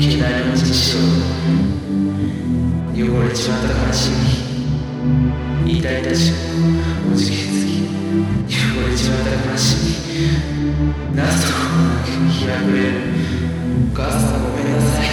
携帯の実証汚れちまった悲しみ痛いたちおじけつき汚れちまった悲しみなすとこなく開くれるお母さんごめんなさい